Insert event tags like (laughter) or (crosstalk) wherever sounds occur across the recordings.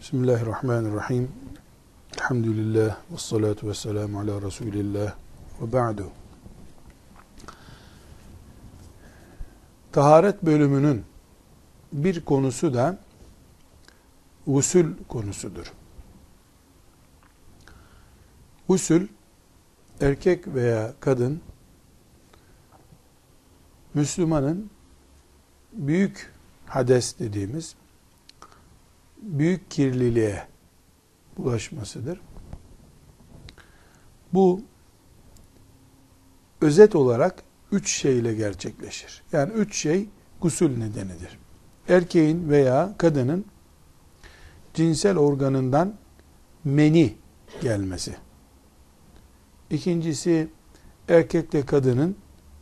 Bismillahirrahmanirrahim. Elhamdülillah ve salatu ve selamu ala Resulillah ve ba'du. Taharet bölümünün bir konusu da usul konusudur. Usul erkek veya kadın Müslümanın büyük hades dediğimiz büyük kirliliğe bulaşmasıdır. Bu özet olarak üç şeyle gerçekleşir. Yani üç şey gusül nedenidir. Erkeğin veya kadının cinsel organından meni gelmesi. İkincisi erkekle kadının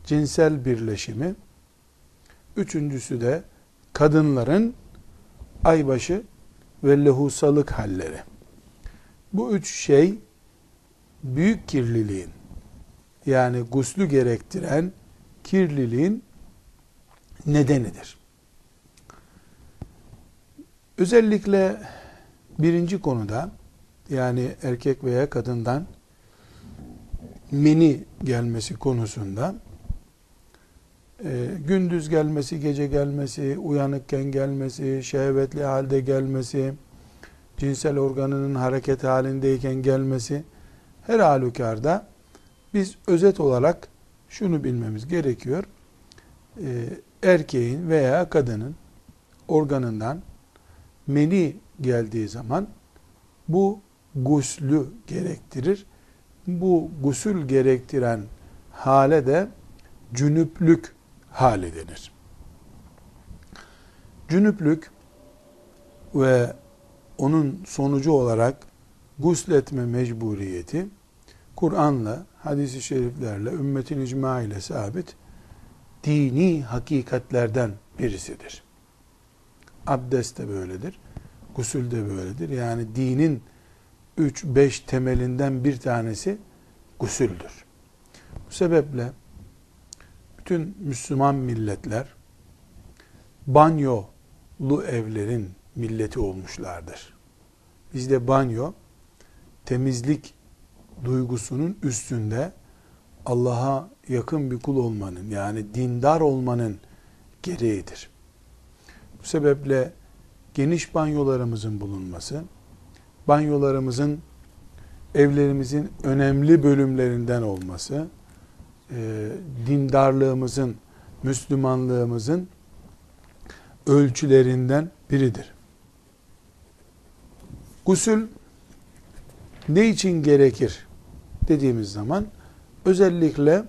cinsel birleşimi. Üçüncüsü de kadınların aybaşı ve lehusalık halleri. Bu üç şey büyük kirliliğin yani guslü gerektiren kirliliğin nedenidir. Özellikle birinci konuda yani erkek veya kadından mini gelmesi konusunda e, gündüz gelmesi, gece gelmesi, uyanıkken gelmesi, şehvetli halde gelmesi, cinsel organının hareket halindeyken gelmesi, her halükarda biz özet olarak şunu bilmemiz gerekiyor. E, erkeğin veya kadının organından meni geldiği zaman bu guslü gerektirir. Bu gusül gerektiren hale de cünüplük hali denir. Cünüplük ve onun sonucu olarak gusletme mecburiyeti Kur'an'la, hadisi şeriflerle, ümmetin icma ile sabit dini hakikatlerden birisidir. Abdest de böyledir. Gusül de böyledir. Yani dinin 3-5 temelinden bir tanesi gusüldür. Bu sebeple bütün Müslüman milletler banyolu evlerin milleti olmuşlardır. Bizde banyo temizlik duygusunun üstünde Allah'a yakın bir kul olmanın yani dindar olmanın gereğidir. Bu sebeple geniş banyolarımızın bulunması, banyolarımızın evlerimizin önemli bölümlerinden olması, e, dindarlığımızın, Müslümanlığımızın ölçülerinden biridir. Gusül ne için gerekir dediğimiz zaman özellikle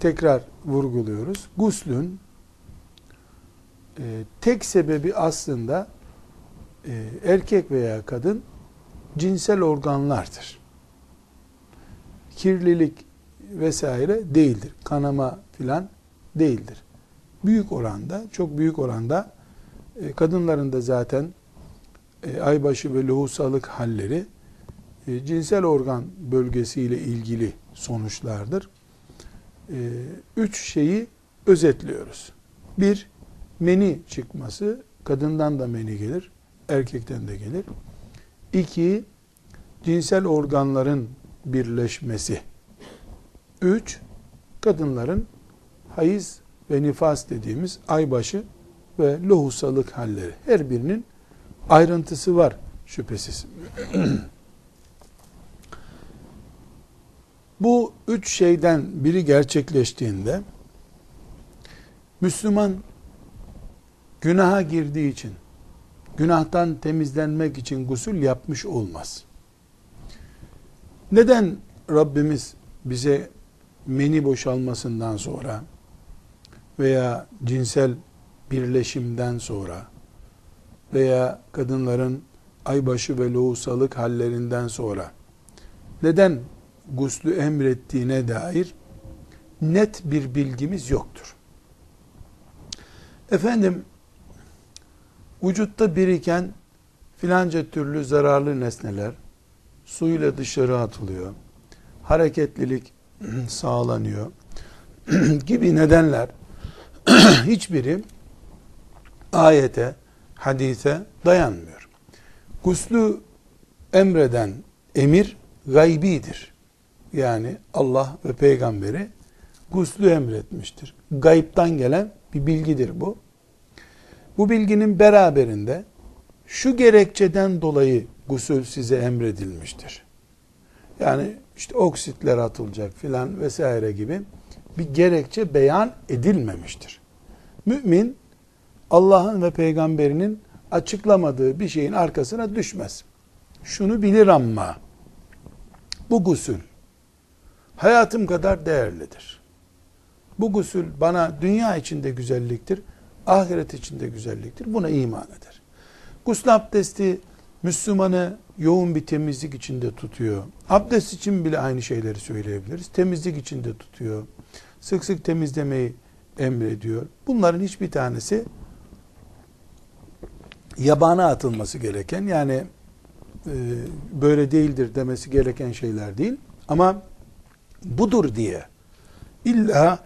tekrar vurguluyoruz. Guslün e, tek sebebi aslında e, erkek veya kadın cinsel organlardır. Kirlilik vesaire değildir. Kanama filan değildir. Büyük oranda, çok büyük oranda e, kadınların da zaten e, aybaşı ve lohusalık halleri e, cinsel organ bölgesiyle ilgili sonuçlardır. Üç şeyi özetliyoruz. Bir, meni çıkması, kadından da meni gelir, erkekten de gelir. İki, cinsel organların birleşmesi. Üç, kadınların hayız ve nifas dediğimiz aybaşı ve lohusalık halleri. Her birinin ayrıntısı var şüphesiz. (clears throat) Bu üç şeyden biri gerçekleştiğinde Müslüman günaha girdiği için, günahtan temizlenmek için gusül yapmış olmaz. Neden Rabbimiz bize meni boşalmasından sonra veya cinsel birleşimden sonra veya kadınların aybaşı ve lohusalık hallerinden sonra neden guslü emrettiğine dair net bir bilgimiz yoktur. Efendim vücutta biriken filanca türlü zararlı nesneler suyla dışarı atılıyor. Hareketlilik (clears throat) sağlanıyor (clears throat) gibi nedenler (clears throat) hiçbiri ayete, hadise dayanmıyor. Guslü emreden emir gaybidir. Yani Allah ve peygamberi guslü emretmiştir. Gayiptan gelen bir bilgidir bu. Bu bilginin beraberinde şu gerekçeden dolayı gusül size emredilmiştir. Yani işte oksitler atılacak filan vesaire gibi bir gerekçe beyan edilmemiştir. Mümin Allah'ın ve peygamberinin açıklamadığı bir şeyin arkasına düşmez. Şunu bilir ama bu gusül hayatım kadar değerlidir. Bu gusül bana dünya içinde güzelliktir, ahiret içinde güzelliktir. Buna iman eder. Gusül abdesti Müslümanı yoğun bir temizlik içinde tutuyor. Abdest için bile aynı şeyleri söyleyebiliriz. Temizlik içinde tutuyor. Sık sık temizlemeyi emrediyor. Bunların hiçbir tanesi yabana atılması gereken yani e, böyle değildir demesi gereken şeyler değil. Ama budur diye illa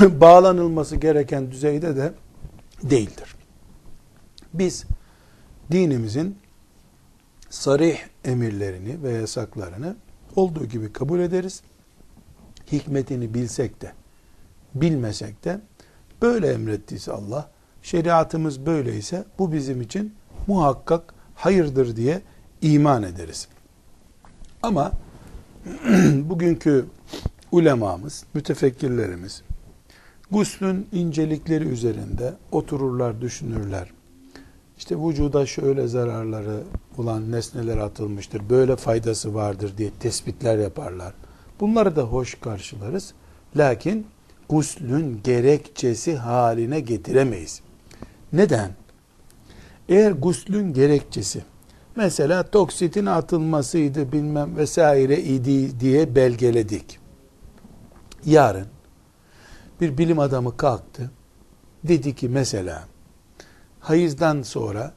(coughs) bağlanılması gereken düzeyde de değildir. Biz dinimizin sarih emirlerini ve yasaklarını olduğu gibi kabul ederiz. Hikmetini bilsek de bilmesek de böyle emrettiyse Allah şeriatımız böyleyse bu bizim için muhakkak hayırdır diye iman ederiz. Ama (clears throat) bugünkü ulemamız, mütefekkirlerimiz guslün incelikleri üzerinde otururlar, düşünürler. İşte vücuda şöyle zararları olan nesneler atılmıştır, böyle faydası vardır diye tespitler yaparlar. Bunları da hoş karşılarız. Lakin guslün gerekçesi haline getiremeyiz. Neden? Eğer guslün gerekçesi mesela toksitin atılmasıydı bilmem vesaire idi diye belgeledik. Yarın bir bilim adamı kalktı. Dedi ki mesela hayızdan sonra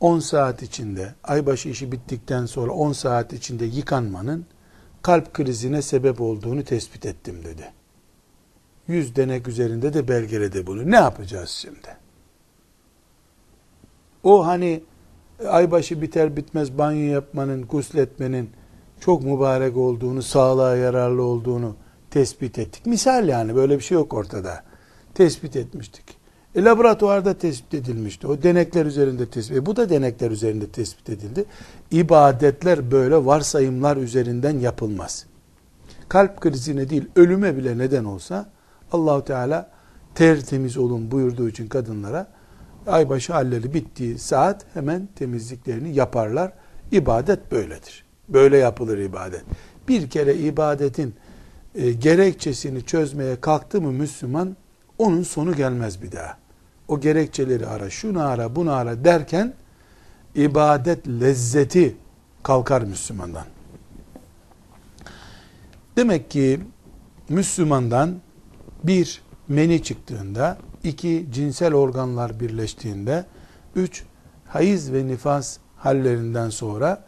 10 saat içinde aybaşı işi bittikten sonra 10 saat içinde yıkanmanın kalp krizine sebep olduğunu tespit ettim dedi. 100 denek üzerinde de belgeledi bunu. Ne yapacağız şimdi? O hani aybaşı biter bitmez banyo yapmanın, gusletmenin çok mübarek olduğunu, sağlığa yararlı olduğunu tespit ettik. Misal yani böyle bir şey yok ortada. Tespit etmiştik. E, laboratuvarda tespit edilmişti. O denekler üzerinde tespit e, Bu da denekler üzerinde tespit edildi. İbadetler böyle varsayımlar üzerinden yapılmaz. Kalp krizine değil ölüme bile neden olsa Allahu Teala tertemiz olun buyurduğu için kadınlara aybaşı halleri bittiği saat hemen temizliklerini yaparlar. İbadet böyledir. Böyle yapılır ibadet. Bir kere ibadetin e, gerekçesini çözmeye kalktı mı Müslüman onun sonu gelmez bir daha. O gerekçeleri ara, şunu ara, bunu ara derken ibadet lezzeti kalkar Müslümandan. Demek ki Müslümandan bir meni çıktığında iki cinsel organlar birleştiğinde, üç hayız ve nifas hallerinden sonra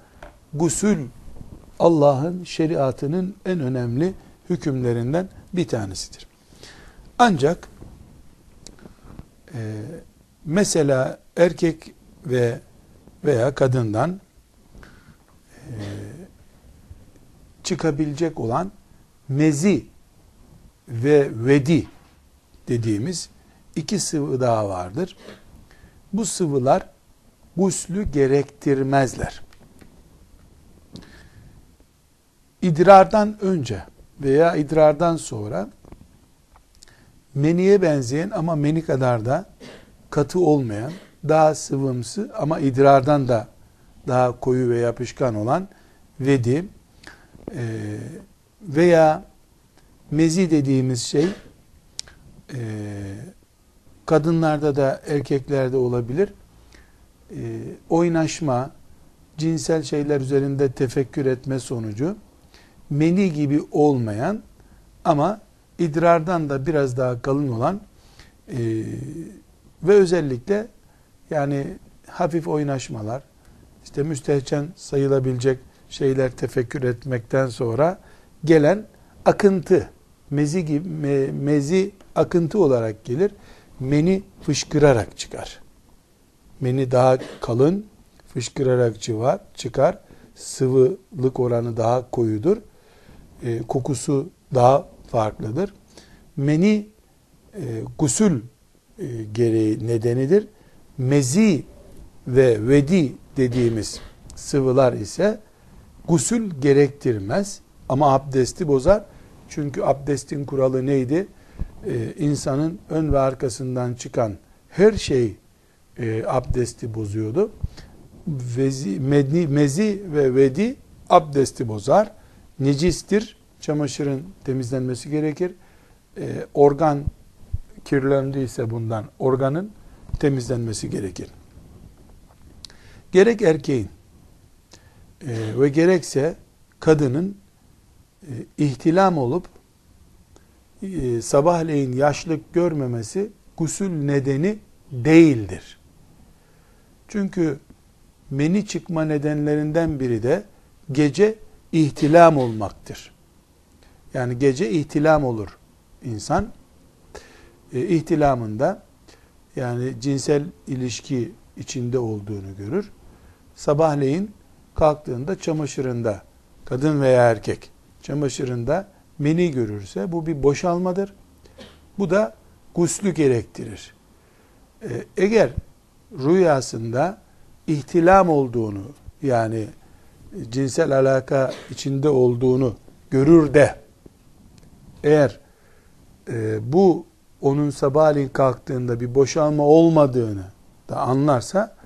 gusül Allah'ın şeriatının en önemli hükümlerinden bir tanesidir. Ancak e, mesela erkek ve veya kadından e, çıkabilecek olan mezi ve vedi dediğimiz iki sıvı daha vardır. Bu sıvılar guslü gerektirmezler. İdrardan önce veya idrardan sonra meniye benzeyen ama meni kadar da katı olmayan, daha sıvımsı ama idrardan da daha koyu ve yapışkan olan vedi e, veya mezi dediğimiz şey e, kadınlarda da erkeklerde olabilir. E, oynaşma, cinsel şeyler üzerinde tefekkür etme sonucu meni gibi olmayan ama idrardan da biraz daha kalın olan e, ve özellikle yani hafif oynaşmalar, işte müstehcen sayılabilecek şeyler tefekkür etmekten sonra gelen akıntı, mezi gibi me, mezi akıntı olarak gelir. Meni fışkırarak çıkar. Meni daha kalın, fışkırarak çıvar, çıkar. Sıvılık oranı daha koyudur. E, kokusu daha farklıdır. Meni e, gusül e, gereği nedenidir. Mezi ve vedi dediğimiz sıvılar ise gusül gerektirmez ama abdesti bozar. Çünkü abdestin kuralı neydi? Ee, insanın ön ve arkasından çıkan her şey e, abdesti bozuyordu. Vezi, medni, mezi ve vedi abdesti bozar. Necistir. Çamaşırın temizlenmesi gerekir. E, organ kirlendiyse bundan organın temizlenmesi gerekir. Gerek erkeğin e, ve gerekse kadının e, ihtilam olup e, sabahleyin yaşlık görmemesi gusül nedeni değildir. Çünkü meni çıkma nedenlerinden biri de gece ihtilam olmaktır. Yani gece ihtilam olur insan. E, ihtilamında yani cinsel ilişki içinde olduğunu görür. Sabahleyin kalktığında çamaşırında kadın veya erkek çamaşırında meni görürse bu bir boşalmadır. Bu da guslü gerektirir. Ee, eğer rüyasında ihtilam olduğunu yani cinsel alaka içinde olduğunu görür de eğer e, bu onun sabahleyin kalktığında bir boşalma olmadığını da anlarsa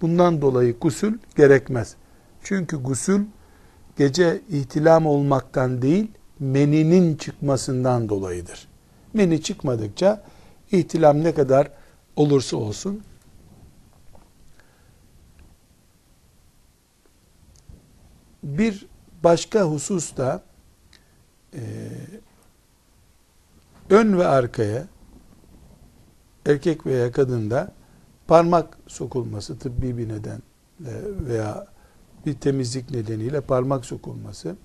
bundan dolayı gusül gerekmez. Çünkü gusül gece ihtilam olmaktan değil, meninin çıkmasından dolayıdır. Meni çıkmadıkça ihtilam ne kadar olursa olsun bir başka husus da e, ön ve arkaya erkek veya kadında parmak sokulması tıbbi bir nedenle veya bir temizlik nedeniyle parmak sokulması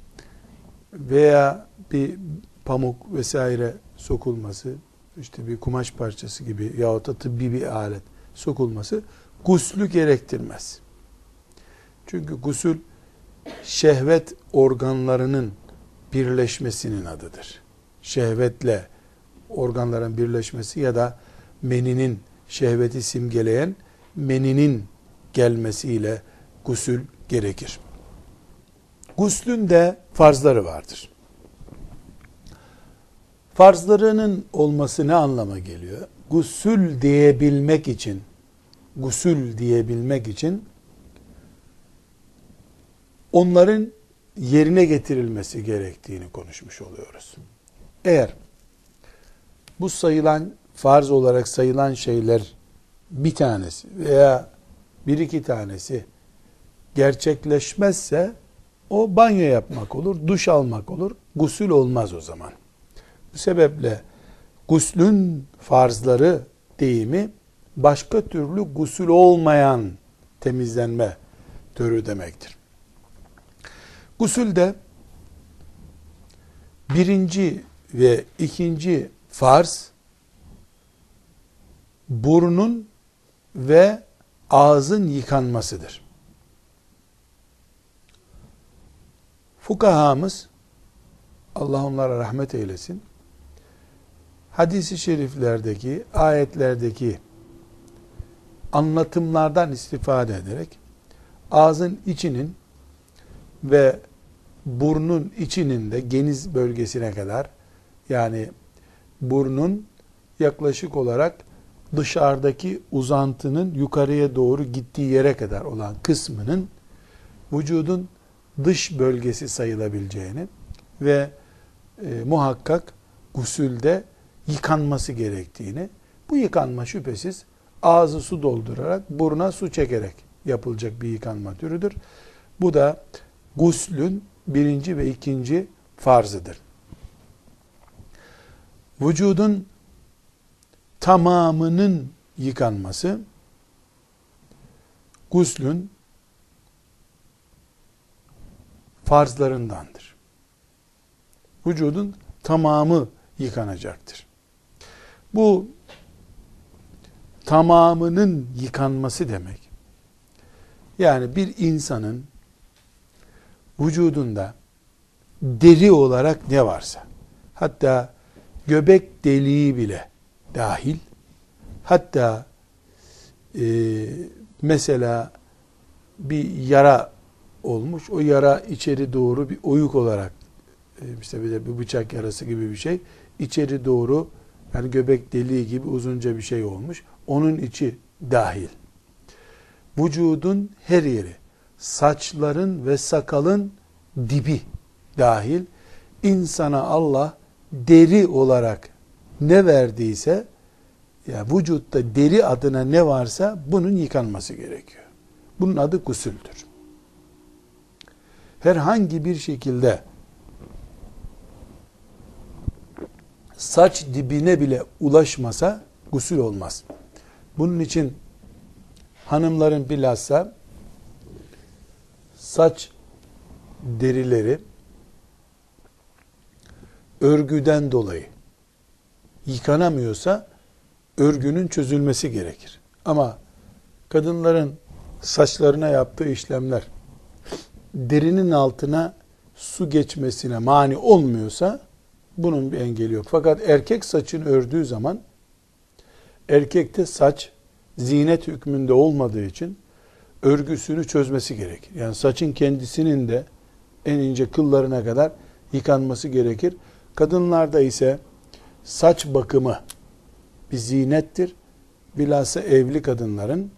veya bir pamuk vesaire sokulması, işte bir kumaş parçası gibi yahut da tıbbi bir alet sokulması guslü gerektirmez. Çünkü gusül şehvet organlarının birleşmesinin adıdır. Şehvetle organların birleşmesi ya da meninin şehveti simgeleyen meninin gelmesiyle gusül gerekir. Guslün de farzları vardır. Farzlarının olması ne anlama geliyor? Gusül diyebilmek için, gusül diyebilmek için onların yerine getirilmesi gerektiğini konuşmuş oluyoruz. Eğer bu sayılan farz olarak sayılan şeyler bir tanesi veya bir iki tanesi gerçekleşmezse o banyo yapmak olur, duş almak olur. Gusül olmaz o zaman. Bu sebeple guslün farzları deyimi başka türlü gusül olmayan temizlenme türü demektir. Gusülde birinci ve ikinci farz burnun ve ağzın yıkanmasıdır. Fukahamız Allah onlara rahmet eylesin. Hadisi şeriflerdeki, ayetlerdeki anlatımlardan istifade ederek ağzın içinin ve burnun içinin de geniz bölgesine kadar yani burnun yaklaşık olarak dışarıdaki uzantının yukarıya doğru gittiği yere kadar olan kısmının vücudun dış bölgesi sayılabileceğini ve e, muhakkak gusülde yıkanması gerektiğini, bu yıkanma şüphesiz ağzı su doldurarak, buruna su çekerek yapılacak bir yıkanma türüdür. Bu da guslün birinci ve ikinci farzıdır. Vücudun tamamının yıkanması, guslün farzlarındandır. Vücudun tamamı yıkanacaktır. Bu tamamının yıkanması demek. Yani bir insanın vücudunda deri olarak ne varsa, hatta göbek deliği bile dahil, hatta e, mesela bir yara olmuş, o yara içeri doğru bir oyuk olarak, e, işte bir de bir bıçak yarası gibi bir şey, içeri doğru yani göbek deliği gibi uzunca bir şey olmuş. Onun içi dahil. Vücudun her yeri, saçların ve sakalın dibi dahil insana Allah deri olarak ne verdiyse ya vücutta deri adına ne varsa bunun yıkanması gerekiyor. Bunun adı gusüldür. Herhangi bir şekilde saç dibine bile ulaşmasa gusül olmaz. Bunun için hanımların bilhassa saç derileri örgüden dolayı yıkanamıyorsa örgünün çözülmesi gerekir. Ama kadınların saçlarına yaptığı işlemler derinin altına su geçmesine mani olmuyorsa bunun bir engeli yok. Fakat erkek saçını ördüğü zaman erkekte saç zinet hükmünde olmadığı için örgüsünü çözmesi gerekir. Yani saçın kendisinin de en ince kıllarına kadar yıkanması gerekir. Kadınlarda ise saç bakımı bir zinettir. Bilhassa evli kadınların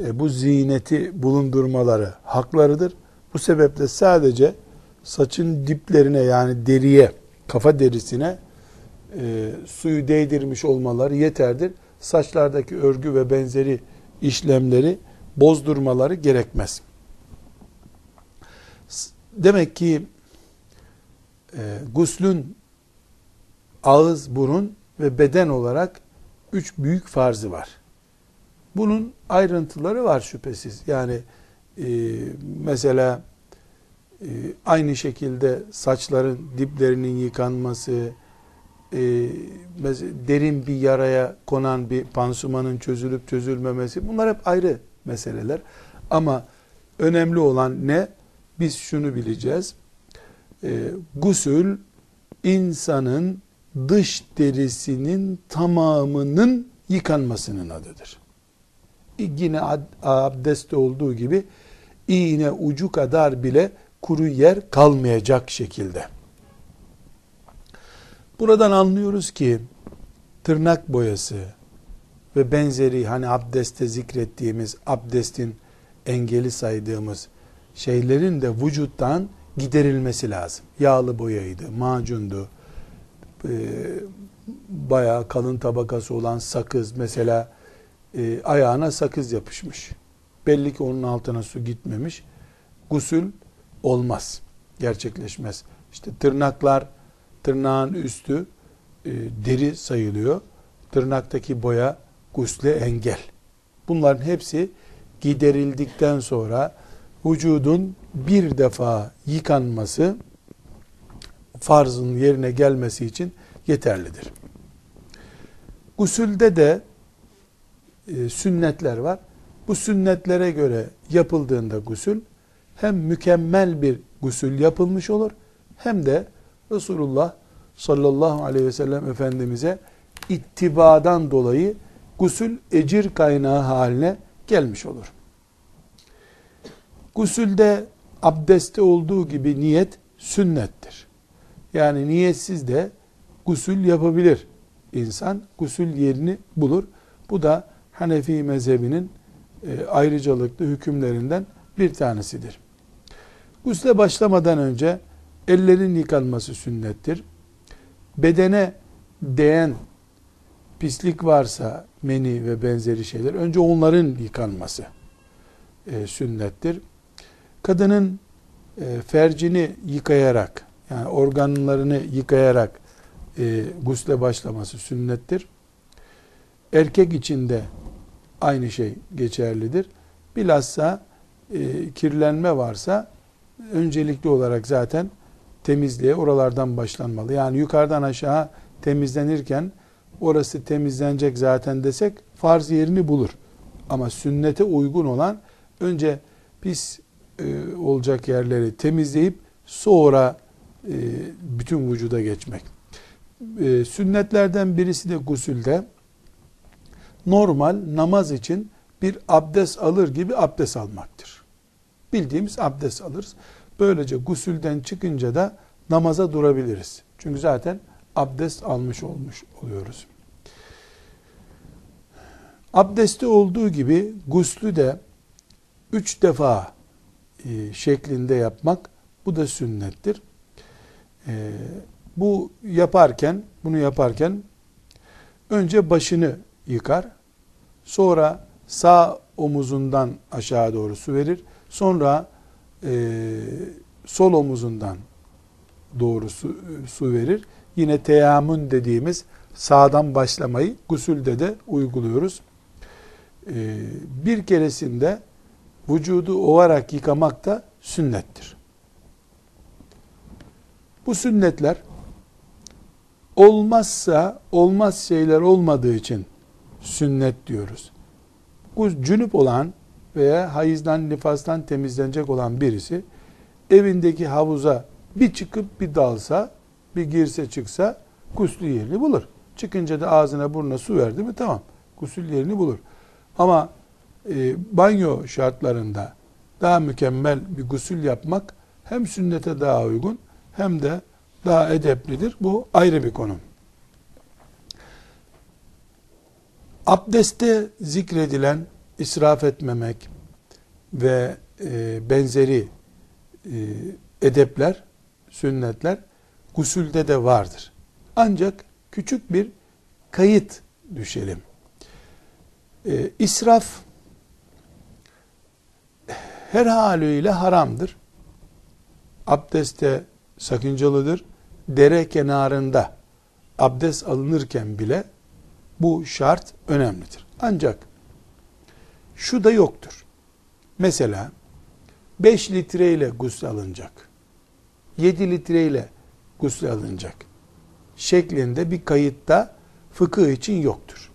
e, bu zineti bulundurmaları haklarıdır. Bu sebeple sadece saçın diplerine yani deriye, kafa derisine e, suyu değdirmiş olmaları yeterdir. Saçlardaki örgü ve benzeri işlemleri bozdurmaları gerekmez. Demek ki e, guslün ağız, burun ve beden olarak üç büyük farzı var. Bunun ayrıntıları var şüphesiz. Yani e, mesela e, aynı şekilde saçların diplerinin yıkanması, e, derin bir yaraya konan bir pansumanın çözülüp çözülmemesi bunlar hep ayrı meseleler. Ama önemli olan ne? Biz şunu bileceğiz. E, gusül insanın dış derisinin tamamının yıkanmasının adıdır. Yine abdestte olduğu gibi iğne ucu kadar bile kuru yer kalmayacak şekilde. Buradan anlıyoruz ki tırnak boyası ve benzeri hani abdeste zikrettiğimiz abdestin engeli saydığımız şeylerin de vücuttan giderilmesi lazım. Yağlı boyaydı, macundu, e, bayağı kalın tabakası olan sakız mesela e, ayağına sakız yapışmış. Belli ki onun altına su gitmemiş. Gusül olmaz, gerçekleşmez. İşte tırnaklar, tırnağın üstü e, deri sayılıyor. Tırnaktaki boya gusle engel. Bunların hepsi giderildikten sonra vücudun bir defa yıkanması farzın yerine gelmesi için yeterlidir. Gusülde de e, sünnetler var. Bu sünnetlere göre yapıldığında gusül hem mükemmel bir gusül yapılmış olur hem de Resulullah sallallahu aleyhi ve sellem Efendimiz'e ittibadan dolayı gusül ecir kaynağı haline gelmiş olur. Gusülde abdeste olduğu gibi niyet sünnettir. Yani niyetsiz de gusül yapabilir insan. Gusül yerini bulur. Bu da Hanefi mezhebinin e, ayrıcalıklı hükümlerinden bir tanesidir. Gusle başlamadan önce ellerin yıkanması sünnettir. Bedene değen pislik varsa meni ve benzeri şeyler önce onların yıkanması e, sünnettir. Kadının e, fercini yıkayarak yani organlarını yıkayarak e, gusle başlaması sünnettir. Erkek için de aynı şey geçerlidir. Bilhassa e, kirlenme varsa öncelikli olarak zaten temizliğe oralardan başlanmalı. Yani yukarıdan aşağı temizlenirken orası temizlenecek zaten desek farz yerini bulur. Ama sünnete uygun olan önce pis e, olacak yerleri temizleyip sonra bütün vücuda geçmek. E, sünnetlerden birisi de gusülde normal namaz için bir abdest alır gibi abdest almaktır. Bildiğimiz abdest alırız. Böylece gusülden çıkınca da namaza durabiliriz. Çünkü zaten abdest almış olmuş oluyoruz. Abdesti olduğu gibi guslü de üç defa e, şeklinde yapmak bu da sünnettir. E, bu yaparken bunu yaparken önce başını yıkar. Sonra sağ omuzundan aşağı doğru su verir. Sonra e, sol omuzundan doğru su, su verir. Yine teyamün dediğimiz sağdan başlamayı gusülde de uyguluyoruz. E, bir keresinde vücudu ovarak yıkamak da sünnettir. Bu sünnetler olmazsa olmaz şeyler olmadığı için sünnet diyoruz. Bu cünüp olan veya hayızdan, nifastan temizlenecek olan birisi evindeki havuza bir çıkıp bir dalsa, bir girse çıksa gusül yerini bulur. Çıkınca da ağzına burnuna su verdi mi tamam. Gusül yerini bulur. Ama e, banyo şartlarında daha mükemmel bir gusül yapmak hem sünnete daha uygun hem de daha edeplidir. Bu ayrı bir konu. Abdeste zikredilen israf etmemek ve e, benzeri e, edepler, sünnetler gusülde de vardır. Ancak küçük bir kayıt düşelim. E, israf her haliyle haramdır. Abdeste sakıncalıdır. Dere kenarında abdest alınırken bile bu şart önemlidir. Ancak şu da yoktur. Mesela 5 litreyle gusül alınacak. 7 litreyle gusül alınacak. Şeklinde bir kayıtta fıkıh için yoktur.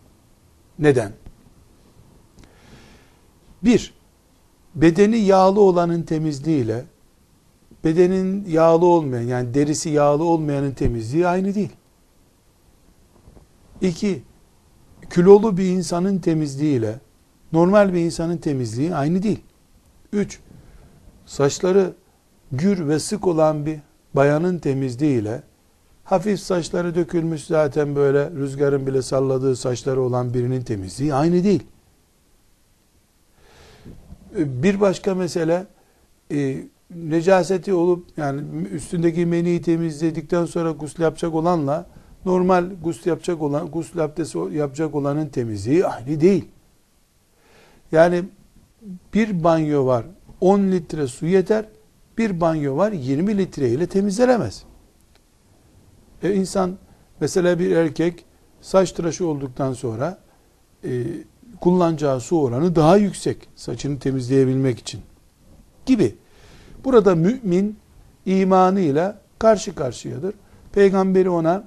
Neden? Bir, bedeni yağlı olanın temizliğiyle bedenin yağlı olmayan yani derisi yağlı olmayanın temizliği aynı değil. İki, kilolu bir insanın temizliğiyle normal bir insanın temizliği aynı değil. Üç, saçları gür ve sık olan bir bayanın temizliğiyle hafif saçları dökülmüş zaten böyle rüzgarın bile salladığı saçları olan birinin temizliği aynı değil. Bir başka mesele e, necaseti olup yani üstündeki meniyi temizledikten sonra gusül yapacak olanla normal gusül yapacak olan gusül abdesti yapacak olanın temizliği aynı değil. Yani bir banyo var 10 litre su yeter. Bir banyo var 20 litre ile temizlenemez. E insan mesela bir erkek saç tıraşı olduktan sonra e, kullanacağı su oranı daha yüksek saçını temizleyebilmek için gibi. Burada mümin imanıyla karşı karşıyadır. Peygamberi ona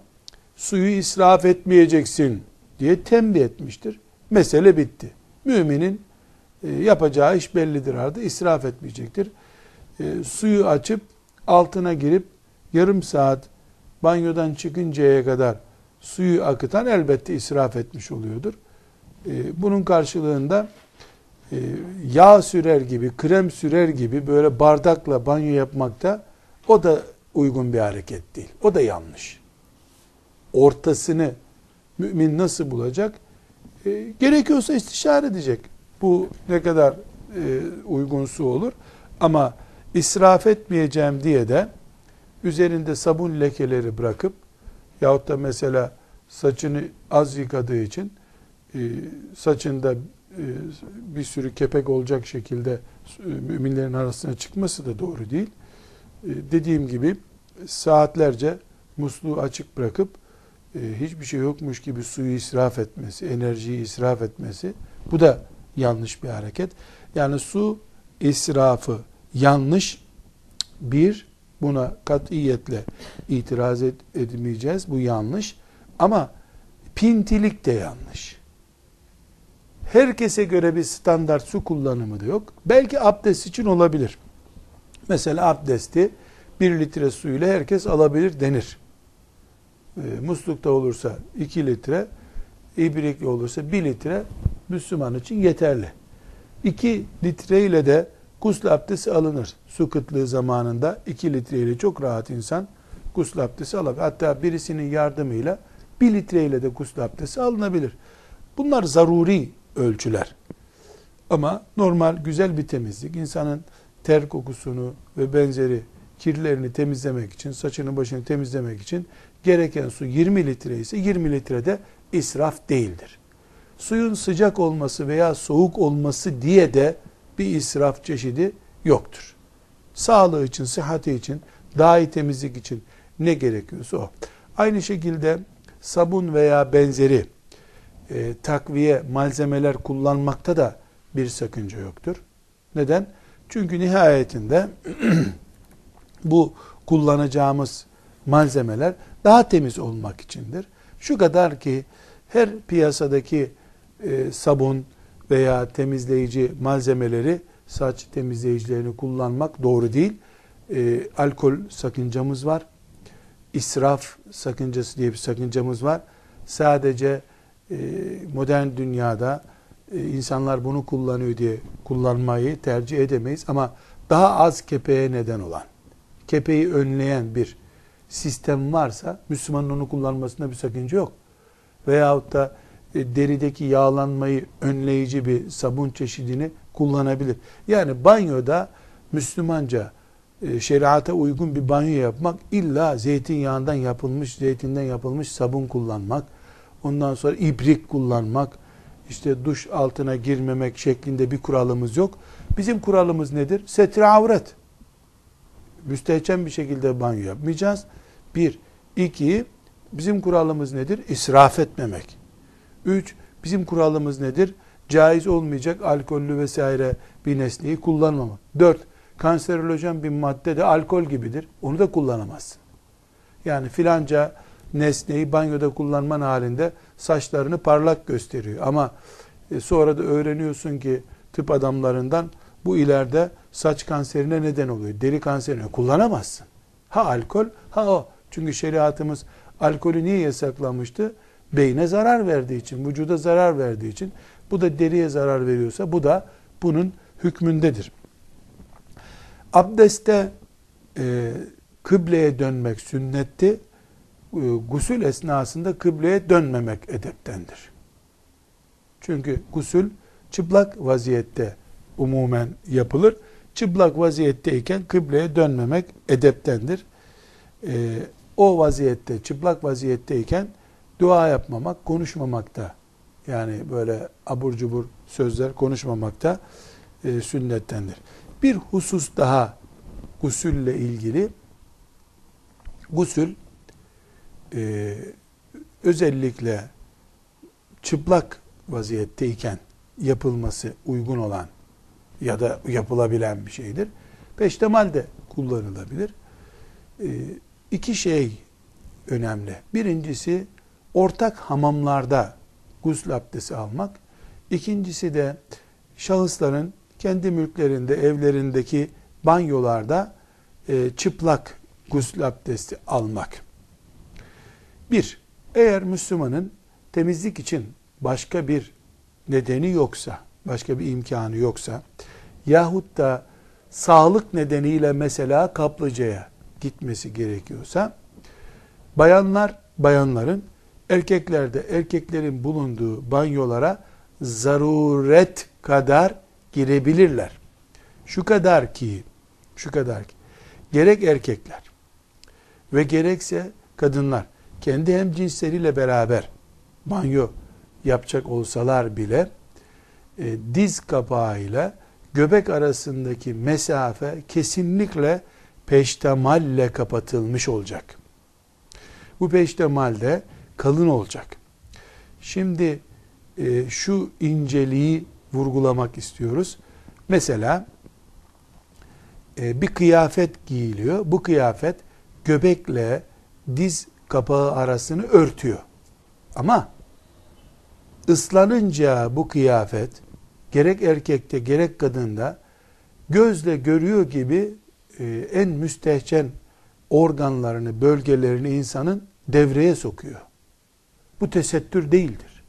suyu israf etmeyeceksin diye tembih etmiştir. Mesele bitti. Müminin e, yapacağı iş bellidir artık. israf etmeyecektir. E, suyu açıp altına girip yarım saat banyodan çıkıncaya kadar suyu akıtan elbette israf etmiş oluyordur. E, bunun karşılığında yağ sürer gibi, krem sürer gibi böyle bardakla banyo yapmakta o da uygun bir hareket değil. O da yanlış. Ortasını mümin nasıl bulacak? E, gerekiyorsa istişare edecek. Bu ne kadar e, uygunsu olur. Ama israf etmeyeceğim diye de üzerinde sabun lekeleri bırakıp yahut da mesela saçını az yıkadığı için e, saçında bir sürü kepek olacak şekilde e, müminlerin arasına çıkması da doğru değil. Dediğim gibi saatlerce musluğu açık bırakıp hiçbir şey yokmuş gibi suyu israf etmesi, enerjiyi israf etmesi bu da yanlış bir hareket. Yani su israfı yanlış bir buna katiyetle itiraz edemeyeceğiz. Bu yanlış. Ama pintilik de yanlış. Herkese göre bir standart su kullanımı da yok. Belki abdest için olabilir. Mesela abdesti bir litre suyla herkes alabilir denir. E, muslukta olursa iki litre, ibrikli olursa bir litre Müslüman için yeterli. İki litre ile de gusül abdesti alınır. Su kıtlığı zamanında iki litre ile çok rahat insan gusül abdesti alabilir. Hatta birisinin yardımıyla bir litre ile de gusül abdesti alınabilir. Bunlar zaruri ölçüler. Ama normal güzel bir temizlik, insanın ter kokusunu ve benzeri kirlerini temizlemek için, saçını başını temizlemek için gereken su 20 litre ise 20 litre de israf değildir. Suyun sıcak olması veya soğuk olması diye de bir israf çeşidi yoktur. Sağlığı için, sıhhati için, daha iyi temizlik için ne gerekiyorsa o. Aynı şekilde sabun veya benzeri e, takviye malzemeler kullanmakta da bir sakınca yoktur. Neden? Çünkü nihayetinde (clears throat) bu kullanacağımız malzemeler daha temiz olmak içindir. Şu kadar ki her piyasadaki e, sabun veya temizleyici malzemeleri saç temizleyicilerini kullanmak doğru değil. E, alkol sakıncamız var. İsraf sakıncası diye bir sakıncamız var. Sadece modern dünyada e, insanlar bunu kullanıyor diye kullanmayı tercih edemeyiz ama daha az kepeğe neden olan, kepeği önleyen bir sistem varsa Müslümanın onu kullanmasında bir sakınca yok. Veyahut da e, derideki yağlanmayı önleyici bir sabun çeşidini kullanabilir. Yani banyoda Müslümanca e, şeriata uygun bir banyo yapmak illa zeytinyağından yapılmış, zeytinden yapılmış sabun kullanmak, ondan sonra ibrik kullanmak, işte duş altına girmemek şeklinde bir kuralımız yok. Bizim kuralımız nedir? Setre avret. Müstehcen bir şekilde banyo yapmayacağız. Bir. iki bizim kuralımız nedir? İsraf etmemek. Üç, bizim kuralımız nedir? Caiz olmayacak alkollü vesaire bir nesneyi kullanmamak. Dört, kanserojen bir madde de alkol gibidir. Onu da kullanamazsın. Yani filanca nesneyi banyoda kullanman halinde saçlarını parlak gösteriyor. Ama e, sonra da öğreniyorsun ki tıp adamlarından bu ileride saç kanserine neden oluyor. Deri kanserine kullanamazsın. Ha alkol ha o. Çünkü şeriatımız alkolü niye yasaklamıştı? Beyne zarar verdiği için, vücuda zarar verdiği için. Bu da deriye zarar veriyorsa bu da bunun hükmündedir. Abdeste e, kıbleye dönmek sünnetti. E, gusül esnasında kıbleye dönmemek edeptendir. Çünkü gusül çıplak vaziyette umumen yapılır. Çıplak vaziyetteyken kıbleye dönmemek edeptendir. Ee, o vaziyette, çıplak vaziyetteyken dua yapmamak, konuşmamakta yani böyle abur cubur sözler konuşmamakta e, sünnettendir. Bir husus daha gusülle ilgili. Gusül e, özellikle çıplak vaziyetteyken yapılması uygun olan ya da yapılabilen bir şeydir. Peştemal de kullanılabilir. E, iki şey önemli. Birincisi ortak hamamlarda gusül abdesti almak. İkincisi de şahısların kendi mülklerinde, evlerindeki banyolarda e, çıplak gusül abdesti almak. Bir, eğer Müslümanın temizlik için başka bir nedeni yoksa, başka bir imkanı yoksa, yahut da sağlık nedeniyle mesela kaplıcaya gitmesi gerekiyorsa, bayanlar, bayanların, erkekler de erkeklerin bulunduğu banyolara zaruret kadar girebilirler. Şu kadar ki, şu kadar ki, gerek erkekler ve gerekse kadınlar, kendi hem cinsleriyle beraber banyo yapacak olsalar bile e, diz kapağıyla göbek arasındaki mesafe kesinlikle peştemalle kapatılmış olacak. Bu peştemal de kalın olacak. Şimdi e, şu inceliği vurgulamak istiyoruz. Mesela e, bir kıyafet giyiliyor. Bu kıyafet göbekle diz kapağı arasını örtüyor. Ama ıslanınca bu kıyafet gerek erkekte gerek kadında gözle görüyor gibi e, en müstehcen organlarını, bölgelerini insanın devreye sokuyor. Bu tesettür değildir.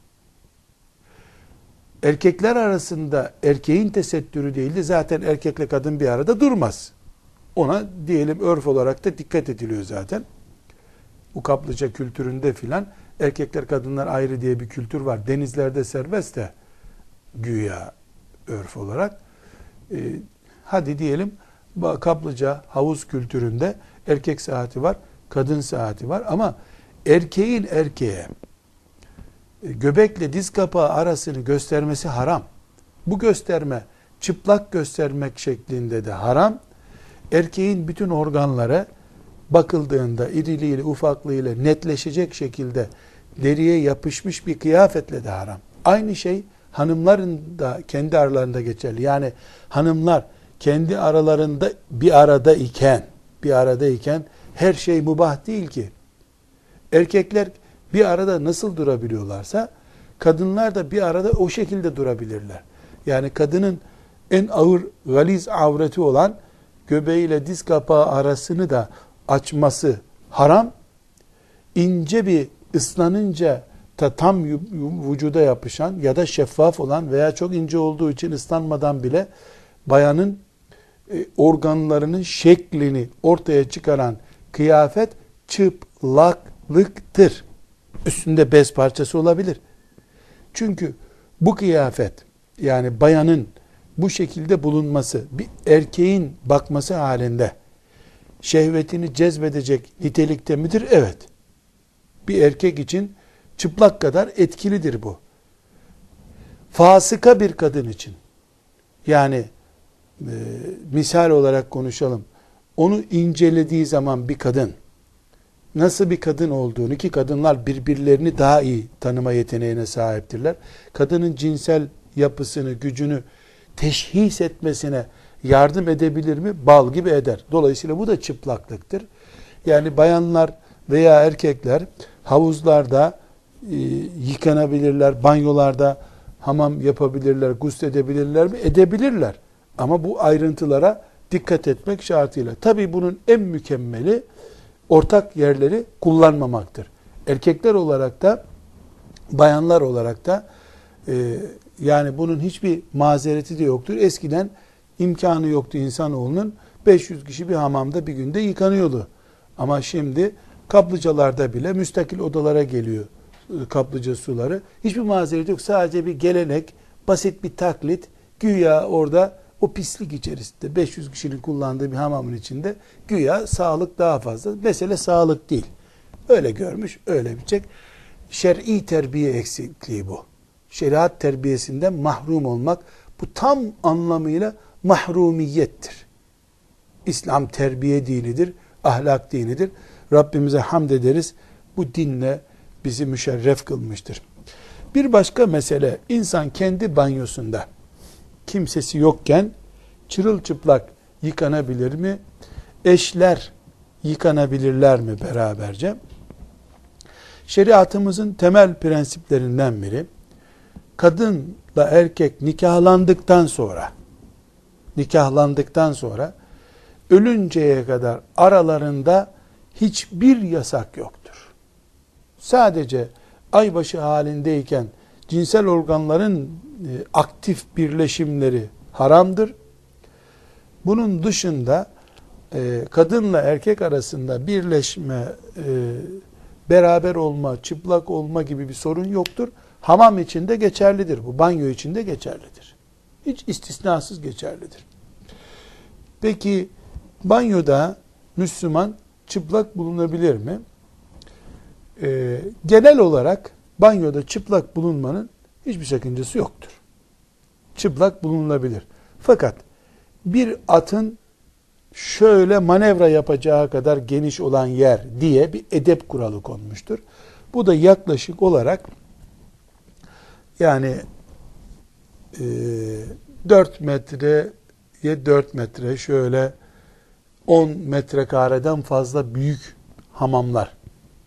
Erkekler arasında erkeğin tesettürü değildi. Zaten erkekle kadın bir arada durmaz. Ona diyelim örf olarak da dikkat ediliyor zaten. Bu kaplıca kültüründe filan erkekler kadınlar ayrı diye bir kültür var. Denizlerde serbest de güya örf olarak. Ee, hadi diyelim kaplıca havuz kültüründe erkek saati var, kadın saati var ama erkeğin erkeğe e, göbekle diz kapağı arasını göstermesi haram. Bu gösterme çıplak göstermek şeklinde de haram. Erkeğin bütün organları bakıldığında iriliğiyle ufaklığıyla netleşecek şekilde deriye yapışmış bir kıyafetle de haram. Aynı şey hanımların da kendi aralarında geçerli. Yani hanımlar kendi aralarında bir arada iken bir arada iken her şey mubah değil ki. Erkekler bir arada nasıl durabiliyorlarsa kadınlar da bir arada o şekilde durabilirler. Yani kadının en ağır galiz avreti olan göbeğiyle diz kapağı arasını da açması haram. İnce bir ıslanınca ta tam vücuda yapışan ya da şeffaf olan veya çok ince olduğu için ıslanmadan bile bayanın e, organlarının şeklini ortaya çıkaran kıyafet çıplaklıktır. Üstünde bez parçası olabilir. Çünkü bu kıyafet yani bayanın bu şekilde bulunması bir erkeğin bakması halinde şehvetini cezbedecek nitelikte midir? Evet. Bir erkek için çıplak kadar etkilidir bu. Fasıka bir kadın için yani e, misal olarak konuşalım. Onu incelediği zaman bir kadın nasıl bir kadın olduğunu ki kadınlar birbirlerini daha iyi tanıma yeteneğine sahiptirler. Kadının cinsel yapısını, gücünü teşhis etmesine yardım edebilir mi? Bal gibi eder. Dolayısıyla bu da çıplaklıktır. Yani bayanlar veya erkekler havuzlarda e, yıkanabilirler, banyolarda hamam yapabilirler, gusledebilirler mi? Edebilirler. Ama bu ayrıntılara dikkat etmek şartıyla. Tabi bunun en mükemmeli ortak yerleri kullanmamaktır. Erkekler olarak da bayanlar olarak da e, yani bunun hiçbir mazereti de yoktur. Eskiden imkanı yoktu insanoğlunun 500 kişi bir hamamda bir günde yıkanıyordu. Ama şimdi kaplıcalarda bile müstakil odalara geliyor e, kaplıca suları. Hiçbir mazeret yok. Sadece bir gelenek, basit bir taklit. Güya orada o pislik içerisinde 500 kişinin kullandığı bir hamamın içinde güya sağlık daha fazla. Mesele sağlık değil. Öyle görmüş, öyle bilecek. Şer'i terbiye eksikliği bu. Şeriat terbiyesinden mahrum olmak bu tam anlamıyla mahrumiyettir. İslam terbiye dinidir, ahlak dinidir. Rabbimize hamd ederiz. Bu dinle bizi müşerref kılmıştır. Bir başka mesele insan kendi banyosunda kimsesi yokken çırılçıplak yıkanabilir mi? Eşler yıkanabilirler mi beraberce? Şeriatımızın temel prensiplerinden biri kadınla erkek nikahlandıktan sonra nikahlandıktan sonra ölünceye kadar aralarında hiçbir yasak yoktur. Sadece aybaşı halindeyken cinsel organların e, aktif birleşimleri haramdır. Bunun dışında e, kadınla erkek arasında birleşme, e, beraber olma, çıplak olma gibi bir sorun yoktur. Hamam içinde geçerlidir bu. Banyo içinde geçerlidir. Hiç istisnasız geçerlidir. Peki banyoda Müslüman çıplak bulunabilir mi? Ee, genel olarak banyoda çıplak bulunmanın hiçbir sakıncası yoktur. Çıplak bulunulabilir. Fakat bir atın şöyle manevra yapacağı kadar geniş olan yer diye bir edep kuralı konmuştur. Bu da yaklaşık olarak yani e, 4 metreye 4 metre şöyle 10 metrekareden fazla büyük hamamlar,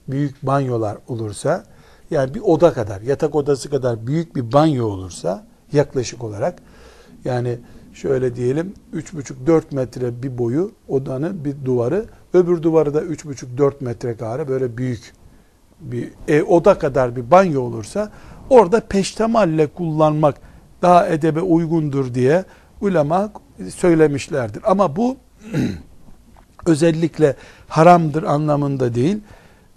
büyük banyolar olursa yani bir oda kadar, yatak odası kadar büyük bir banyo olursa yaklaşık olarak yani şöyle diyelim 3,5-4 metre bir boyu odanın bir duvarı öbür duvarı da 3,5-4 metrekare böyle büyük bir e, oda kadar bir banyo olursa orada peştemalle kullanmak daha edebe uygundur diye ulema söylemişlerdir. Ama bu (clears throat) özellikle haramdır anlamında değil.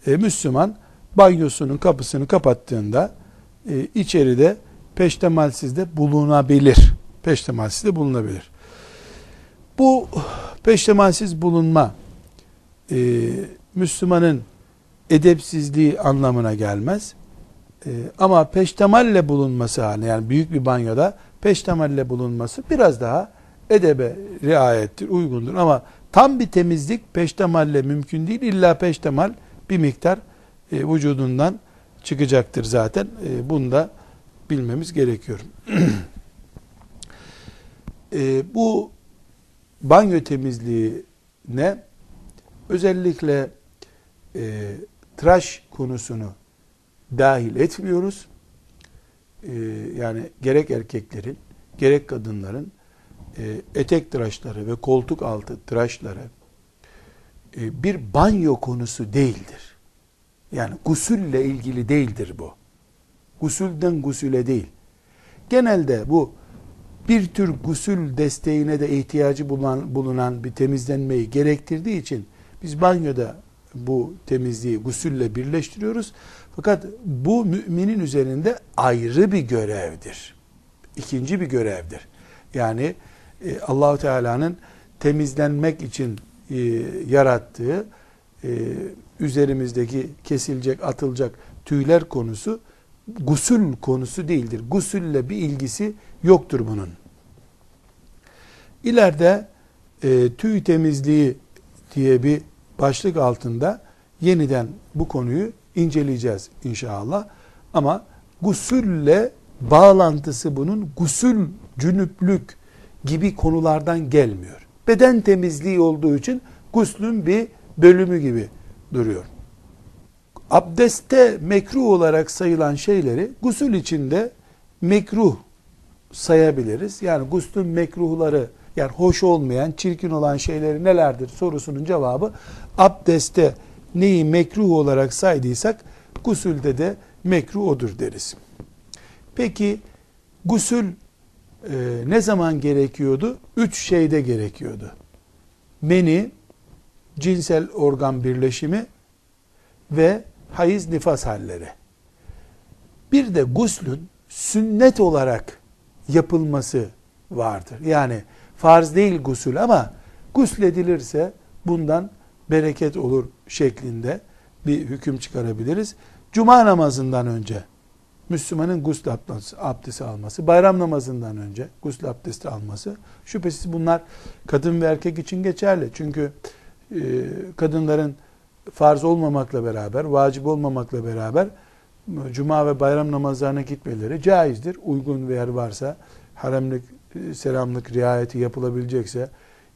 E, Müslüman banyosunun kapısını kapattığında e, içeride peştemalsiz de bulunabilir. Peştemalsiz de bulunabilir. Bu peştemalsiz bulunma e, Müslümanın edepsizliği anlamına gelmez. E, ama peştemalle bulunması haline yani büyük bir banyoda peştemalle bulunması biraz daha edebe riayettir, uygundur. Ama tam bir temizlik peştemalle mümkün değil. İlla peştemal bir miktar e, vücudundan çıkacaktır zaten. E, bunu da bilmemiz gerekiyor. (clears throat) e, bu banyo temizliği ne? Özellikle e, tıraş konusunu dahil etmiyoruz. E, yani gerek erkeklerin gerek kadınların etek tıraşları ve koltuk altı tıraşları e, bir banyo konusu değildir. Yani gusülle ilgili değildir bu. Gusülden gusüle değil. Genelde bu bir tür gusül desteğine de ihtiyacı bulunan, bulunan bir temizlenmeyi gerektirdiği için biz banyoda bu temizliği gusülle birleştiriyoruz. Fakat bu müminin üzerinde ayrı bir görevdir. İkinci bir görevdir. Yani e, Allahu Teala'nın temizlenmek için e, yarattığı e, üzerimizdeki kesilecek, atılacak tüyler konusu gusül konusu değildir. Gusülle bir ilgisi yoktur bunun. İleride e, tüy temizliği diye bir başlık altında yeniden bu konuyu inceleyeceğiz inşallah. Ama gusülle bağlantısı bunun gusül, cünüplük gibi konulardan gelmiyor. Beden temizliği olduğu için guslün bir bölümü gibi duruyor. Abdeste mekruh olarak sayılan şeyleri gusül içinde mekruh sayabiliriz. Yani guslün mekruhları yani hoş olmayan, çirkin olan şeyleri nelerdir sorusunun cevabı abdeste neyi mekruh olarak saydıysak gusülde de mekruh odur deriz. Peki gusül e, ne zaman gerekiyordu? Üç şeyde gerekiyordu. Meni, cinsel organ birleşimi ve hayız nifas halleri. Bir de guslün sünnet olarak yapılması vardır. Yani farz değil gusül ama gusledilirse bundan bereket olur şeklinde bir hüküm çıkarabiliriz. Cuma namazından önce Müslümanın gusül abdesti alması, bayram namazından önce gusül abdesti alması, şüphesiz bunlar kadın ve erkek için geçerli. Çünkü e, kadınların farz olmamakla beraber, vacip olmamakla beraber cuma ve bayram namazlarına gitmeleri caizdir. Uygun bir yer varsa, haremlik, e, selamlık riayeti yapılabilecekse,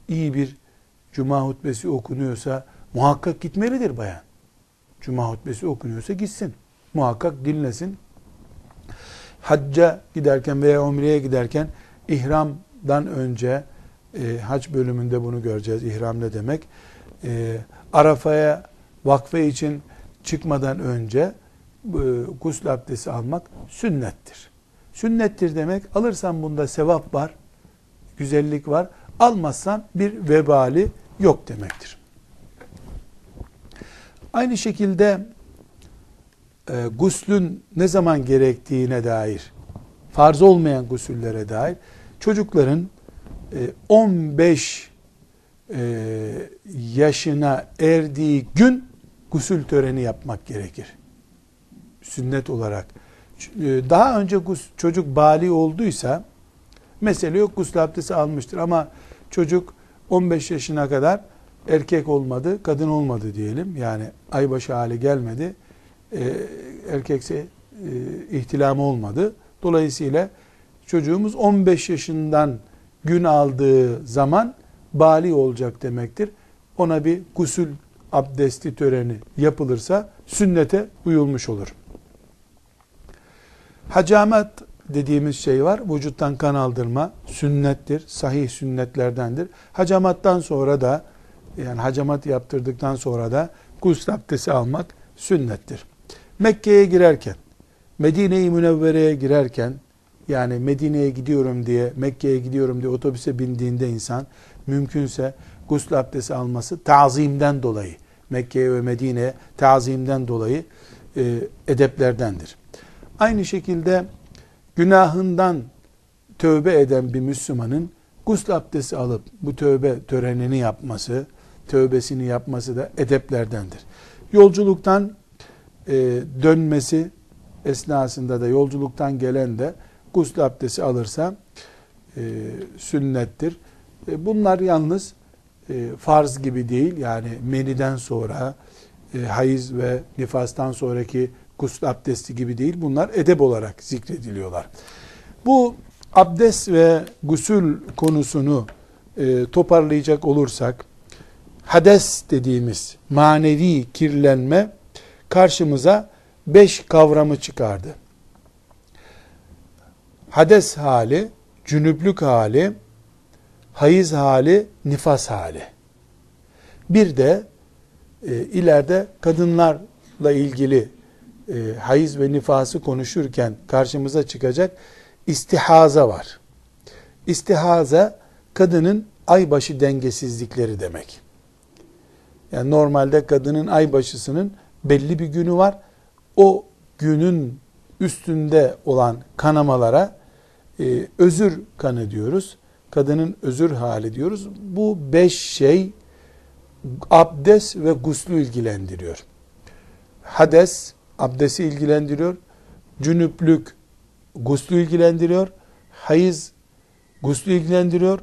iyi bir cuma hutbesi okunuyorsa muhakkak gitmelidir bayan. Cuma hutbesi okunuyorsa gitsin. Muhakkak dinlesin. Hacca giderken veya umreye giderken ihramdan önce e, hac bölümünde bunu göreceğiz. İhram ne demek? E, Arafa'ya vakfe için çıkmadan önce e, gusül abdesti almak sünnettir. Sünnettir demek alırsan bunda sevap var, güzellik var. Almazsan bir vebali yok demektir. Aynı şekilde e, guslün ne zaman gerektiğine dair, farz olmayan gusüllere dair çocukların e, 15 e, yaşına erdiği gün gusül töreni yapmak gerekir. Sünnet olarak. E, daha önce çocuk bali olduysa mesele yok gusül abdesti almıştır ama çocuk 15 yaşına kadar erkek olmadı, kadın olmadı diyelim. Yani aybaşı hali gelmedi. E, erkekse ihtilamı olmadı. Dolayısıyla çocuğumuz 15 yaşından gün aldığı zaman bali olacak demektir. Ona bir gusül abdesti töreni yapılırsa sünnete uyulmuş olur. Hacamet dediğimiz şey var. Vücuttan kan aldırma sünnettir. Sahih sünnetlerdendir. Hacamattan sonra da yani hacamat yaptırdıktan sonra da gusül abdesti almak sünnettir. Mekke'ye girerken, Medine-i Münevvere'ye girerken yani Medine'ye gidiyorum diye, Mekke'ye gidiyorum diye otobüse bindiğinde insan mümkünse gusül abdesti alması tazimden dolayı, Mekke'ye ve Medine'ye tazimden dolayı e, edeplerdendir. Aynı şekilde günahından tövbe eden bir Müslümanın gusül abdesti alıp bu tövbe törenini yapması, tövbesini yapması da edeplerdendir. Yolculuktan e, dönmesi esnasında da yolculuktan gelen de gusül abdesti alırsa e, sünnettir. E, bunlar yalnız e, farz gibi değil. Yani meniden sonra e, hayız ve nifastan sonraki gusül abdesti gibi değil. Bunlar edep olarak zikrediliyorlar. Bu abdest ve gusül konusunu e, toparlayacak olursak hades dediğimiz manevi kirlenme karşımıza beş kavramı çıkardı. Hades hali, cünüplük hali, hayız hali, nifas hali. Bir de e, ileride kadınlarla ilgili e, hayız ve nifası konuşurken karşımıza çıkacak istihaza var. İstihaza kadının aybaşı dengesizlikleri demek. Yani normalde kadının aybaşısının belli bir günü var. O günün üstünde olan kanamalara e, özür kanı diyoruz. Kadının özür hali diyoruz. Bu beş şey abdest ve guslü ilgilendiriyor. Hades abdesti ilgilendiriyor. Cünüplük guslü ilgilendiriyor. Hayız guslü ilgilendiriyor.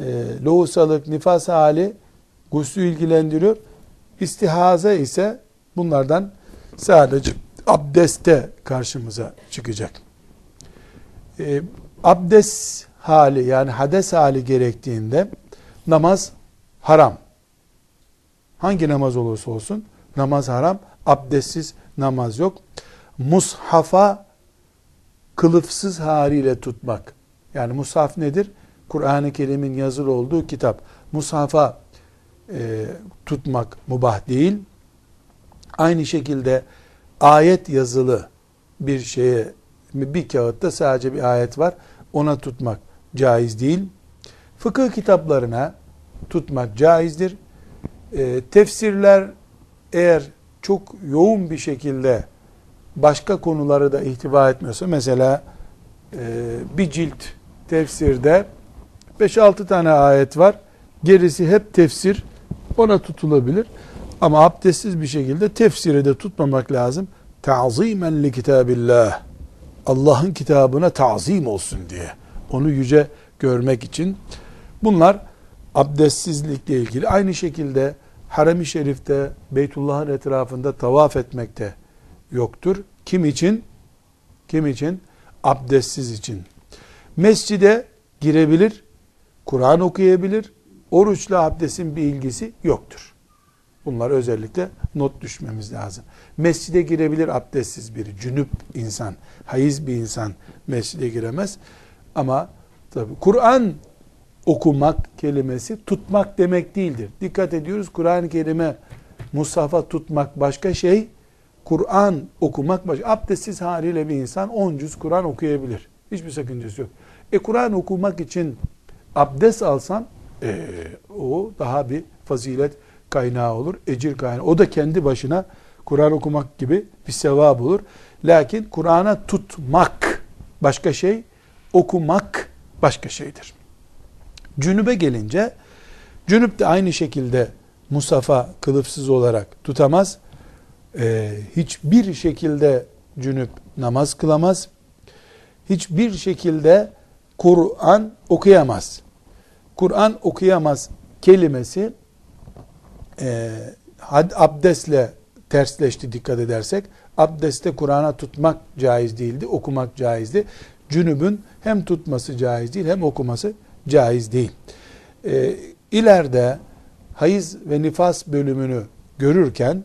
E, lohusalık, nifas hali guslü ilgilendiriyor. İstihaza ise bunlardan sadece abdeste karşımıza çıkacak. E, abdest hali yani hades hali gerektiğinde namaz haram. Hangi namaz olursa olsun namaz haram. Abdestsiz namaz yok. Mushafa kılıfsız haliyle tutmak. Yani mushaf nedir? Kur'an-ı Kerim'in yazılı olduğu kitap. Mushafa e, tutmak mubah değil. Aynı şekilde ayet yazılı bir şeye bir kağıtta sadece bir ayet var. Ona tutmak caiz değil. Fıkıh kitaplarına tutmak caizdir. E, tefsirler eğer çok yoğun bir şekilde başka konuları da ihtiva etmiyorsa mesela e, bir cilt tefsirde 5-6 tane ayet var. Gerisi hep tefsir. Ona tutulabilir. Ama abdestsiz bir şekilde tefsiri de tutmamak lazım. Ta'zimen li kitabillah. Allah'ın kitabına tazim olsun diye. Onu yüce görmek için. Bunlar abdestsizlikle ilgili. Aynı şekilde harem-i şerifte Beytullah'ın etrafında tavaf etmekte yoktur. Kim için? Kim için? Abdestsiz için. Mescide girebilir, Kur'an okuyabilir, oruçla abdestin bir ilgisi yoktur. Bunlar özellikle not düşmemiz lazım. Mescide girebilir abdestsiz biri, cünüp insan, hayız bir insan mescide giremez. Ama tabi Kur'an okumak kelimesi tutmak demek değildir. Dikkat ediyoruz Kur'an-ı Kerim'e Musaf'a tutmak başka şey, Kur'an okumak başka. Abdestsiz haliyle bir insan 10 cüz Kur'an okuyabilir. Hiçbir sakıncası yok. E Kur'an okumak için abdest alsan e, o daha bir fazilet kaynağı olur, ecir kaynağı. O da kendi başına Kur'an okumak gibi bir sevap olur. Lakin Kur'an'a tutmak başka şey, okumak başka şeydir. Cünübe gelince, cünüp de aynı şekilde musafa kılıfsız olarak tutamaz. Ee, hiçbir şekilde cünüp namaz kılamaz. Hiçbir şekilde Kur'an okuyamaz. Kur'an okuyamaz kelimesi e, abdestle tersleşti dikkat edersek. Abdestte Kur'an'a tutmak caiz değildi, okumak caizdi. Cünübün hem tutması caiz değil hem okuması caiz değil. E, ileride hayız ve nifas bölümünü görürken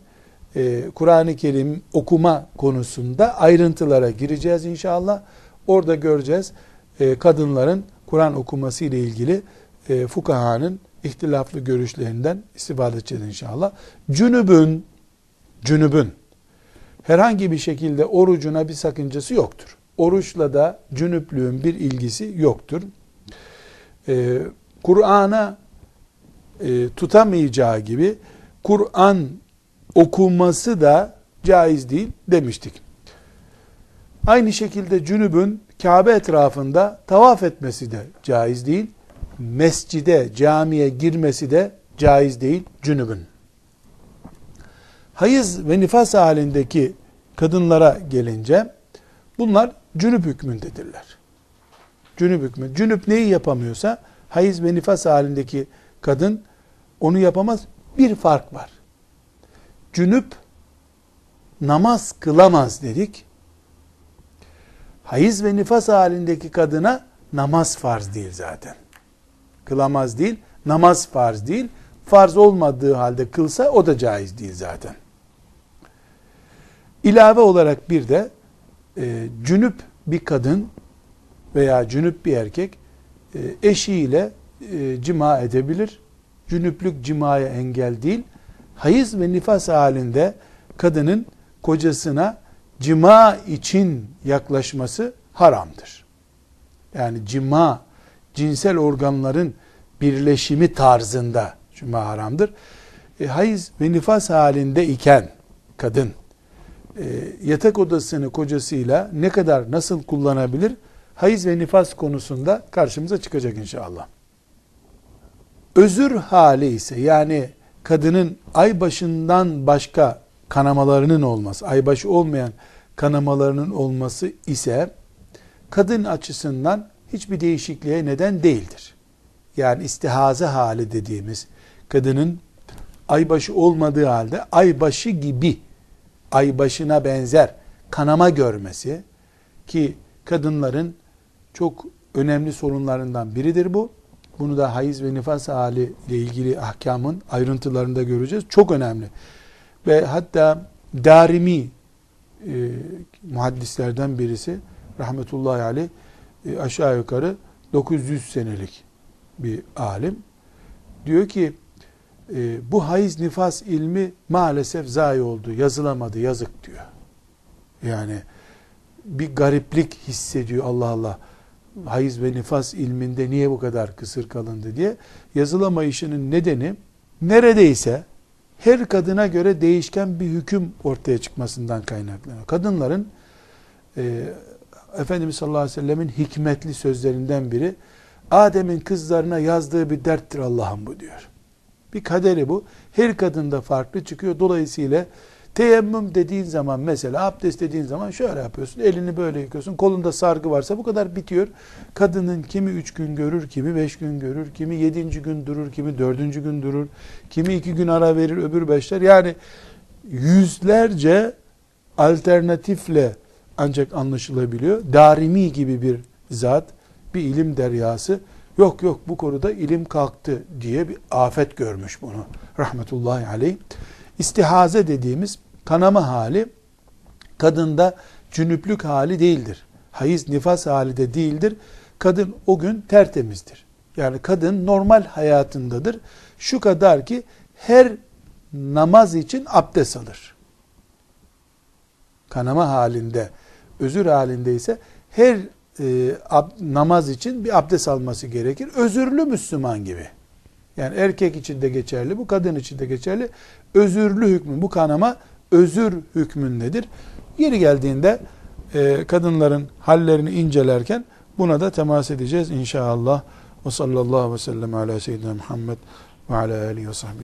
e, Kur'an-ı Kerim okuma konusunda ayrıntılara gireceğiz inşallah. Orada göreceğiz e, kadınların Kur'an okuması ile ilgili e, fukahanın ihtilaflı görüşlerinden istifade edeceğiz inşallah. Cünübün, cünübün herhangi bir şekilde orucuna bir sakıncası yoktur. Oruçla da cünüplüğün bir ilgisi yoktur. Ee, Kur'an'a e, tutamayacağı gibi Kur'an okunması da caiz değil demiştik. Aynı şekilde cünübün Kabe etrafında tavaf etmesi de caiz değil. Mescide, camiye girmesi de caiz değil cünübün. Hayız ve nifas halindeki kadınlara gelince bunlar cünüp hükmündedirler. Cünüp hükmü. Cünüp neyi yapamıyorsa hayız ve nifas halindeki kadın onu yapamaz. Bir fark var. Cünüp namaz kılamaz dedik. Hayız ve nifas halindeki kadına namaz farz değil zaten. Kılamaz değil, namaz farz değil. Farz olmadığı halde kılsa o da caiz değil zaten. İlave olarak bir de e, cünüp bir kadın veya cünüp bir erkek e, eşiyle e, cima edebilir. Cünüplük cimaya engel değil. Hayız ve nifas halinde kadının kocasına cima için yaklaşması haramdır. Yani cima, cinsel organların birleşimi tarzında cima haramdır. E, hayız ve nifas halinde iken kadın e, yatak odasını kocasıyla ne kadar nasıl kullanabilir? Hayız ve nifas konusunda karşımıza çıkacak inşallah. Özür hali ise yani kadının ay başından başka kanamalarının olması, aybaşı olmayan kanamalarının olması ise kadın açısından hiçbir değişikliğe neden değildir. Yani istihaze hali dediğimiz kadının aybaşı olmadığı halde aybaşı gibi aybaşına benzer kanama görmesi ki kadınların çok önemli sorunlarından biridir bu. Bunu da hayız ve nifas hali ile ilgili ahkamın ayrıntılarında göreceğiz. Çok önemli. Ve hatta Darimi e, muhaddislerden birisi rahmetullahi aleyh e, aşağı yukarı 900 senelik bir alim. Diyor ki e, bu hayız nifas ilmi maalesef zayi oldu, yazılamadı, yazık diyor. Yani bir gariplik hissediyor Allah Allah. Hayız ve nifas ilminde niye bu kadar kısır kalındı diye. Yazılamayışının nedeni neredeyse her kadına göre değişken bir hüküm ortaya çıkmasından kaynaklanıyor. Kadınların e, Efendimiz sallallahu aleyhi ve sellemin hikmetli sözlerinden biri Adem'in kızlarına yazdığı bir derttir Allah'ım bu diyor. Bir kaderi bu. Her kadında farklı çıkıyor. Dolayısıyla teyemmüm dediğin zaman mesela abdest dediğin zaman şöyle yapıyorsun. Elini böyle yıkıyorsun. Kolunda sargı varsa bu kadar bitiyor. Kadının kimi üç gün görür, kimi beş gün görür, kimi yedinci gün durur, kimi dördüncü gün durur, kimi iki gün ara verir, öbür beşler. Yani yüzlerce alternatifle ancak anlaşılabiliyor. Darimi gibi bir zat, bir ilim deryası Yok yok bu konuda ilim kalktı diye bir afet görmüş bunu. Rahmetullahi aleyh. İstihaze dediğimiz kanama hali kadında cünüplük hali değildir. Hayız nifas hali de değildir. Kadın o gün tertemizdir. Yani kadın normal hayatındadır. Şu kadar ki her namaz için abdest alır. Kanama halinde, özür halinde ise her e, ab, namaz için bir abdest alması gerekir. Özürlü Müslüman gibi. Yani erkek için de geçerli, bu kadın için de geçerli. Özürlü hükmü, bu kanama özür hükmündedir. Yeri geldiğinde e, kadınların hallerini incelerken buna da temas edeceğiz inşallah. Ve sallallahu aleyhi ve sellem ala seyyidina Muhammed ve ala alihi ve sahbihi.